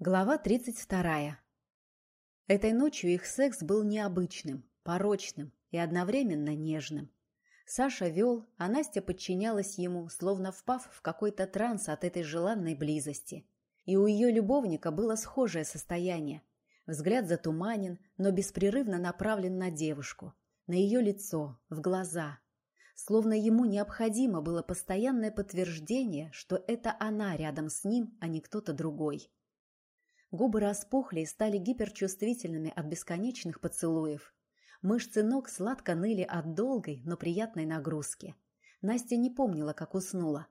Глава 32. Этой ночью их секс был необычным, порочным и одновременно нежным. Саша вел, а Настя подчинялась ему, словно впав в какой-то транс от этой желанной близости. И у ее любовника было схожее состояние. Взгляд затуманен, но беспрерывно направлен на девушку, на ее лицо, в глаза. Словно ему необходимо было постоянное подтверждение, что это она рядом с ним, а не кто-то другой. Губы распухли и стали гиперчувствительными от бесконечных поцелуев. Мышцы ног сладко ныли от долгой, но приятной нагрузки. Настя не помнила, как уснула.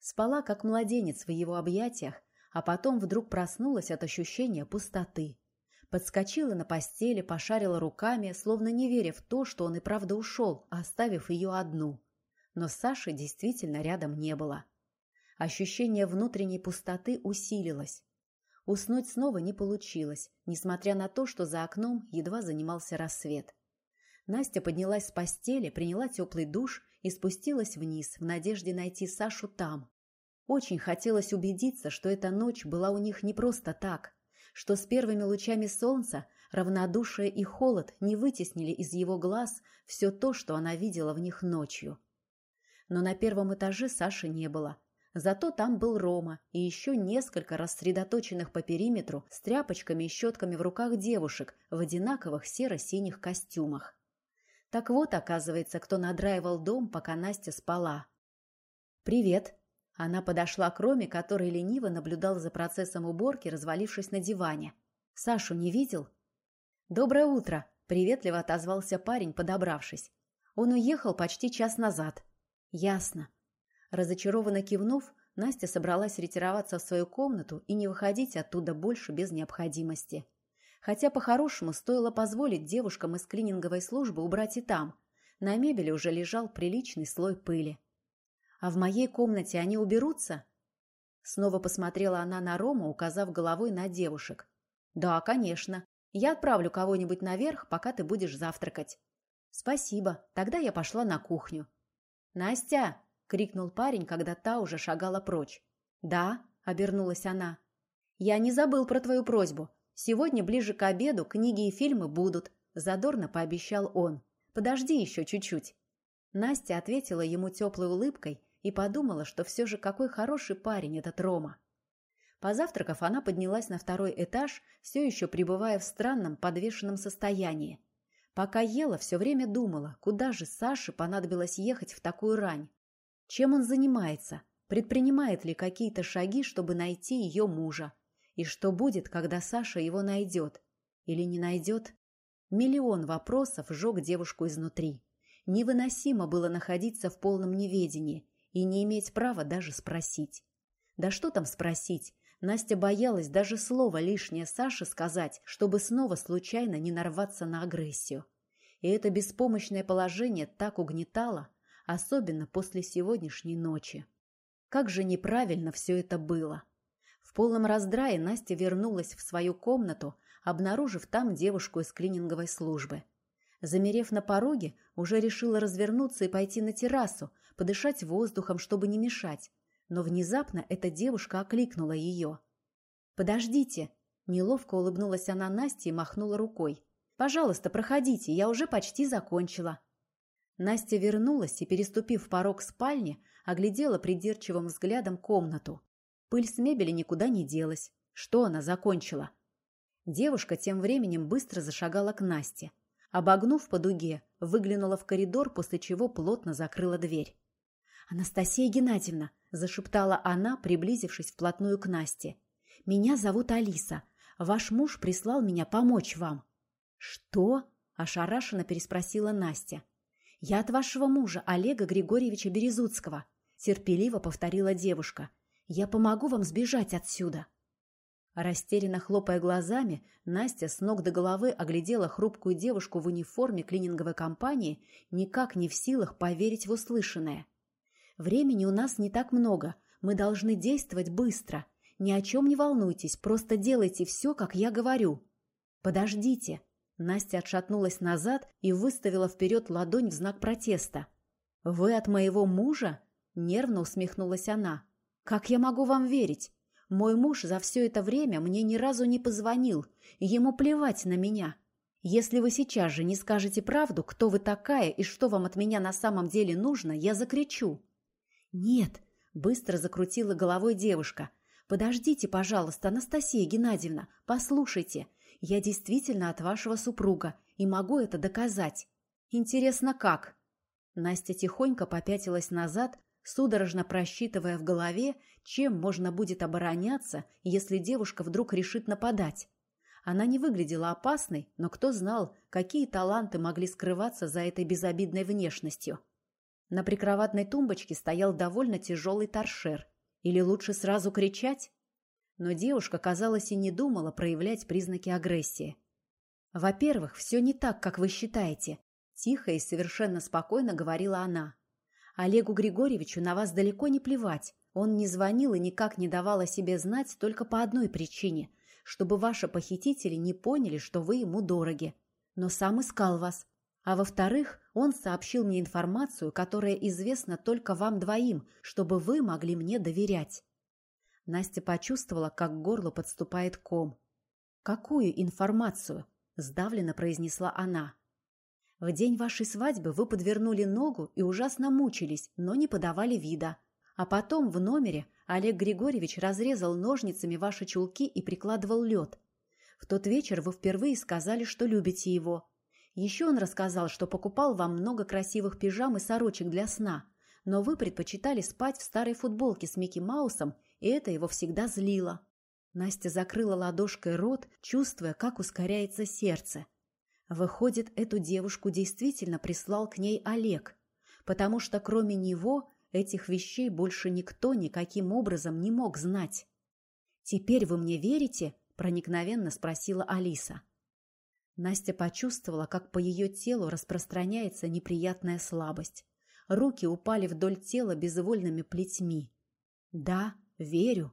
Спала, как младенец в его объятиях, а потом вдруг проснулась от ощущения пустоты. Подскочила на постели, пошарила руками, словно не веря в то, что он и правда ушел, оставив ее одну. Но Саши действительно рядом не было. Ощущение внутренней пустоты усилилось. Уснуть снова не получилось, несмотря на то, что за окном едва занимался рассвет. Настя поднялась с постели, приняла теплый душ и спустилась вниз в надежде найти Сашу там. Очень хотелось убедиться, что эта ночь была у них не просто так, что с первыми лучами солнца равнодушие и холод не вытеснили из его глаз все то, что она видела в них ночью. Но на первом этаже Саши не было – Зато там был Рома и еще несколько рассредоточенных по периметру с тряпочками и щетками в руках девушек в одинаковых серо-синих костюмах. Так вот, оказывается, кто надраивал дом, пока Настя спала. «Привет!» Она подошла к Роме, который лениво наблюдал за процессом уборки, развалившись на диване. «Сашу не видел?» «Доброе утро!» – приветливо отозвался парень, подобравшись. «Он уехал почти час назад». «Ясно. Разочарованно кивнув, Настя собралась ретироваться в свою комнату и не выходить оттуда больше без необходимости. Хотя по-хорошему стоило позволить девушкам из клининговой службы убрать и там. На мебели уже лежал приличный слой пыли. «А в моей комнате они уберутся?» Снова посмотрела она на Рому, указав головой на девушек. «Да, конечно. Я отправлю кого-нибудь наверх, пока ты будешь завтракать». «Спасибо. Тогда я пошла на кухню». «Настя!» Крикнул парень, когда та уже шагала прочь. «Да», — обернулась она. «Я не забыл про твою просьбу. Сегодня ближе к обеду книги и фильмы будут», — задорно пообещал он. «Подожди еще чуть-чуть». Настя ответила ему теплой улыбкой и подумала, что все же какой хороший парень этот Рома. Позавтракав, она поднялась на второй этаж, все еще пребывая в странном подвешенном состоянии. Пока ела, все время думала, куда же Саше понадобилось ехать в такую рань. Чем он занимается? Предпринимает ли какие-то шаги, чтобы найти ее мужа? И что будет, когда Саша его найдет? Или не найдет? Миллион вопросов сжег девушку изнутри. Невыносимо было находиться в полном неведении и не иметь права даже спросить. Да что там спросить? Настя боялась даже слова лишнее Саше сказать, чтобы снова случайно не нарваться на агрессию. И это беспомощное положение так угнетало, особенно после сегодняшней ночи. Как же неправильно все это было. В полном раздрае Настя вернулась в свою комнату, обнаружив там девушку из клининговой службы. Замерев на пороге, уже решила развернуться и пойти на террасу, подышать воздухом, чтобы не мешать. Но внезапно эта девушка окликнула ее. «Подождите!» Неловко улыбнулась она Насте и махнула рукой. «Пожалуйста, проходите, я уже почти закончила». Настя вернулась и, переступив порог спальни, оглядела придирчивым взглядом комнату. Пыль с мебели никуда не делась. Что она закончила? Девушка тем временем быстро зашагала к Насте. Обогнув по дуге, выглянула в коридор, после чего плотно закрыла дверь. «Анастасия Геннадьевна!» – зашептала она, приблизившись вплотную к Насте. «Меня зовут Алиса. Ваш муж прислал меня помочь вам». «Что?» – ошарашенно переспросила Настя. «Я от вашего мужа, Олега Григорьевича Березуцкого», – терпеливо повторила девушка. «Я помогу вам сбежать отсюда». Растерянно хлопая глазами, Настя с ног до головы оглядела хрупкую девушку в униформе клининговой компании, никак не в силах поверить в услышанное. «Времени у нас не так много, мы должны действовать быстро. Ни о чем не волнуйтесь, просто делайте все, как я говорю». «Подождите», Настя отшатнулась назад и выставила вперед ладонь в знак протеста. «Вы от моего мужа?» – нервно усмехнулась она. «Как я могу вам верить? Мой муж за все это время мне ни разу не позвонил, ему плевать на меня. Если вы сейчас же не скажете правду, кто вы такая и что вам от меня на самом деле нужно, я закричу. Нет, быстро закрутила головой девушка. Подождите, пожалуйста, Анастасия Геннадьевна, послушайте. Я действительно от вашего супруга и могу это доказать. Интересно, как? Настя тихонько попятилась назад, судорожно просчитывая в голове, чем можно будет обороняться, если девушка вдруг решит нападать. Она не выглядела опасной, но кто знал, какие таланты могли скрываться за этой безобидной внешностью. На прикроватной тумбочке стоял довольно тяжелый торшер. Или лучше сразу кричать? Но девушка, казалось, и не думала проявлять признаки агрессии. «Во-первых, все не так, как вы считаете», – тихо и совершенно спокойно говорила она. Олегу Григорьевичу на вас далеко не плевать. Он не звонил и никак не давал о себе знать только по одной причине, чтобы ваши похитители не поняли, что вы ему дороги. Но сам искал вас. А во-вторых, он сообщил мне информацию, которая известна только вам двоим, чтобы вы могли мне доверять. Настя почувствовала, как к горлу подступает ком. «Какую информацию?» – сдавленно произнесла она. В день вашей свадьбы вы подвернули ногу и ужасно мучились, но не подавали вида. А потом в номере Олег Григорьевич разрезал ножницами ваши чулки и прикладывал лед. В тот вечер вы впервые сказали, что любите его. Еще он рассказал, что покупал вам много красивых пижам и сорочек для сна, но вы предпочитали спать в старой футболке с Микки Маусом, и это его всегда злило. Настя закрыла ладошкой рот, чувствуя, как ускоряется сердце. Выходит, эту девушку действительно прислал к ней Олег, потому что кроме него этих вещей больше никто никаким образом не мог знать. «Теперь вы мне верите?» – проникновенно спросила Алиса. Настя почувствовала, как по ее телу распространяется неприятная слабость. Руки упали вдоль тела безвольными плетьми. «Да, верю».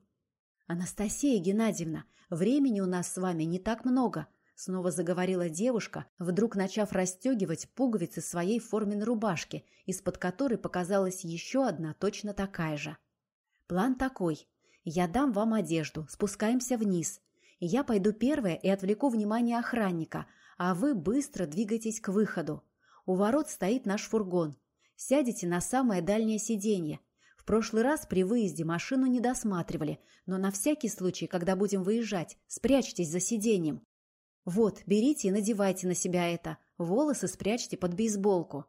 «Анастасия Геннадьевна, времени у нас с вами не так много», Снова заговорила девушка, вдруг начав расстегивать пуговицы своей форменной рубашки, из-под которой показалась еще одна точно такая же. «План такой. Я дам вам одежду, спускаемся вниз. Я пойду первая и отвлеку внимание охранника, а вы быстро двигайтесь к выходу. У ворот стоит наш фургон. Сядете на самое дальнее сиденье. Прошлый раз при выезде машину не досматривали, но на всякий случай, когда будем выезжать, спрячьтесь за сиденьем. «Вот, берите и надевайте на себя это. Волосы спрячьте под бейсболку».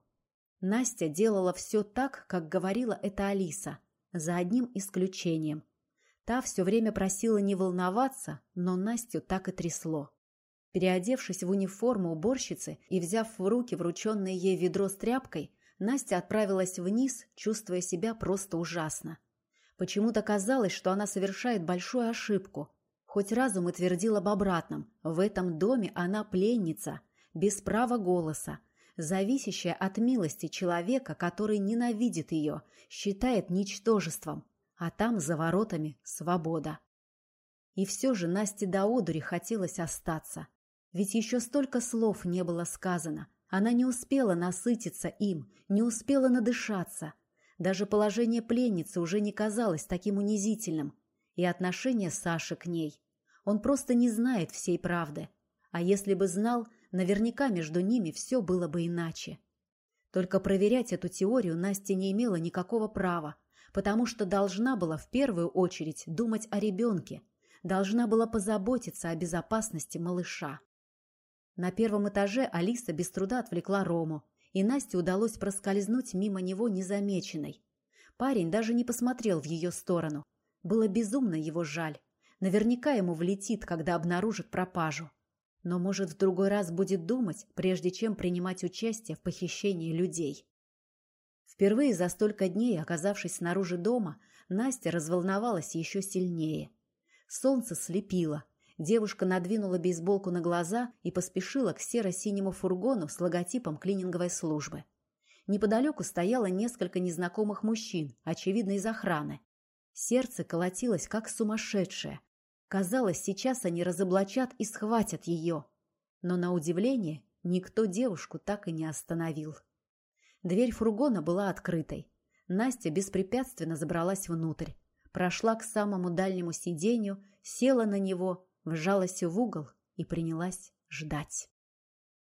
Настя делала все так, как говорила это Алиса, за одним исключением. Та все время просила не волноваться, но Настю так и трясло. Переодевшись в униформу уборщицы и взяв в руки врученное ей ведро с тряпкой, Настя отправилась вниз, чувствуя себя просто ужасно. Почему-то казалось, что она совершает большую ошибку, Хоть разум и твердил об обратном, в этом доме она пленница, без права голоса, зависящая от милости человека, который ненавидит ее, считает ничтожеством, а там за воротами свобода. И все же Насте до одури хотелось остаться. Ведь еще столько слов не было сказано. Она не успела насытиться им, не успела надышаться. Даже положение пленницы уже не казалось таким унизительным и отношение Саши к ней. Он просто не знает всей правды. А если бы знал, наверняка между ними все было бы иначе. Только проверять эту теорию Настя не имела никакого права, потому что должна была в первую очередь думать о ребенке, должна была позаботиться о безопасности малыша. На первом этаже Алиса без труда отвлекла Рому, и Насте удалось проскользнуть мимо него незамеченной. Парень даже не посмотрел в ее сторону, было безумно его жаль. Наверняка ему влетит, когда обнаружит пропажу. Но, может, в другой раз будет думать, прежде чем принимать участие в похищении людей. Впервые за столько дней, оказавшись снаружи дома, Настя разволновалась еще сильнее. Солнце слепило. Девушка надвинула бейсболку на глаза и поспешила к серо-синему фургону с логотипом клининговой службы. Неподалеку стояло несколько незнакомых мужчин, очевидно, из охраны. Сердце колотилось, как сумасшедшее. Казалось, сейчас они разоблачат и схватят ее. Но, на удивление, никто девушку так и не остановил. Дверь фургона была открытой. Настя беспрепятственно забралась внутрь. прошла к самому дальнему сиденью, села на него, вжалась в угол и принялась ждать.